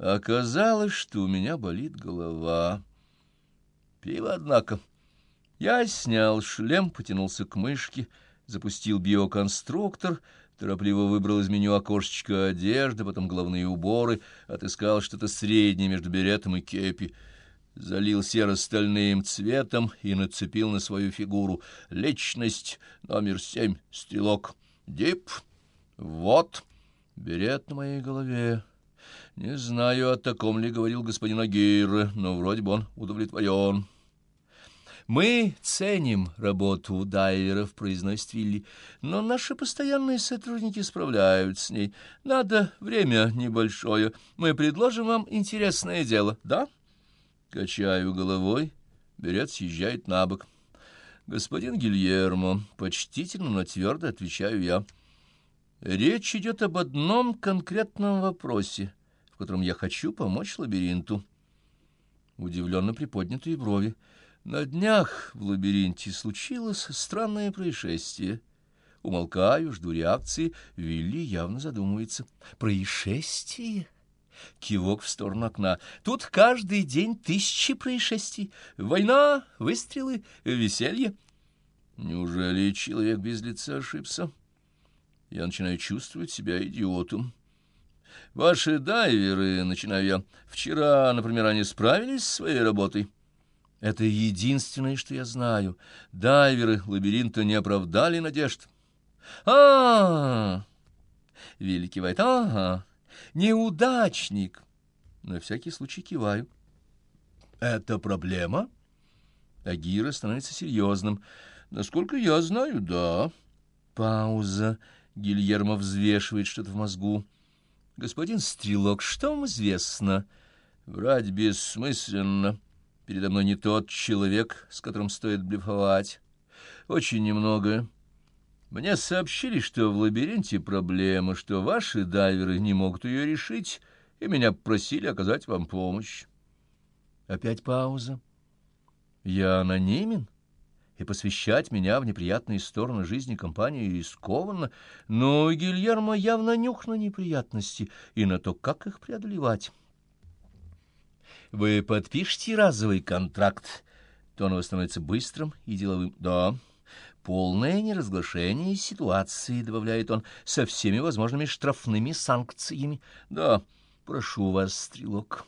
Оказалось, что у меня болит голова. Пиво, однако. Я снял шлем, потянулся к мышке, запустил биоконструктор, торопливо выбрал из меню окошечко одежды, потом головные уборы, отыскал что-то среднее между беретом и кепи, залил серо-стальным цветом и нацепил на свою фигуру личность номер семь, стрелок, дип, вот, берет на моей голове. Не знаю, о таком ли говорил господин Агир, но вроде бы он удовлетворен. «Мы ценим работу дайверов», — произносит Вилли, «но наши постоянные сотрудники справляются с ней. Надо время небольшое. Мы предложим вам интересное дело, да?» Качаю головой, берет съезжает на бок. «Господин Гильермо, почтительно, но твердо отвечаю я. Речь идет об одном конкретном вопросе» котором я хочу помочь лабиринту. Удивленно приподнятые брови. На днях в лабиринте случилось странное происшествие. Умолкаю, жду реакции. Вилли явно задумывается. Происшествие? Кивок в сторону окна. Тут каждый день тысячи происшествий. Война, выстрелы, веселье. Неужели человек без лица ошибся? Я начинаю чувствовать себя идиотом. Ваши дайверы, начинаю я, вчера, например, они справились с своей работой? Это единственное, что я знаю. Дайверы лабиринта не оправдали надежд. а, -а, -а. «Ага, неудачник!» На всякий случай киваю. «Это проблема?» Агира становится серьезным. «Насколько я знаю, да». Пауза. Гильермо взвешивает что-то в мозгу. Господин Стрелок, что вам известно? Врать бессмысленно. Передо мной не тот человек, с которым стоит блефовать. Очень немного. Мне сообщили, что в лабиринте проблема, что ваши дайверы не могут ее решить, и меня просили оказать вам помощь. Опять пауза. Я анонимен? — и посвящать меня в неприятные стороны жизни компании рискованно, но Гильермо явно нюх на неприятности и на то, как их преодолевать. «Вы подпишете разовый контракт?» Тон его становится быстрым и деловым. «Да». «Полное неразглашение ситуации», — добавляет он, — «со всеми возможными штрафными санкциями». «Да, прошу вас, стрелок».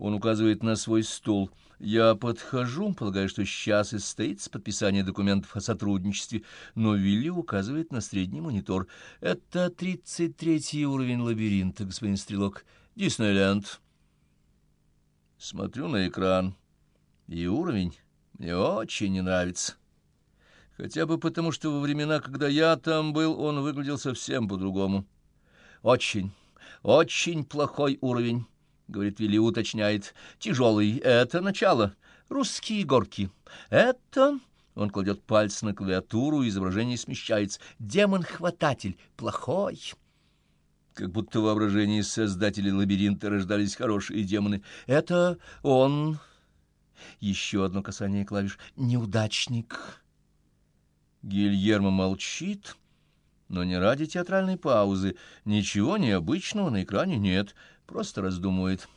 Он указывает на свой стул — я подхожу, полагаю, что сейчас и состоится подписание документов о сотрудничестве, но Вилли указывает на средний монитор. Это тридцать третий уровень лабиринта, господин Стрелок. Диснейленд. Смотрю на экран, и уровень мне очень не нравится. Хотя бы потому, что во времена, когда я там был, он выглядел совсем по-другому. Очень, очень плохой уровень говорит Вилли, уточняет. Тяжелый — это начало. Русские горки. Это... Он кладет пальцы на клавиатуру, изображение смещается. Демон-хвататель. Плохой. Как будто в воображении создателей лабиринта рождались хорошие демоны. Это он... Еще одно касание клавиш. Неудачник. Гильермо молчит, но не ради театральной паузы. Ничего необычного на экране нет просто раздумывает.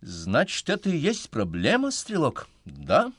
«Значит, это и есть проблема, стрелок?» «Да».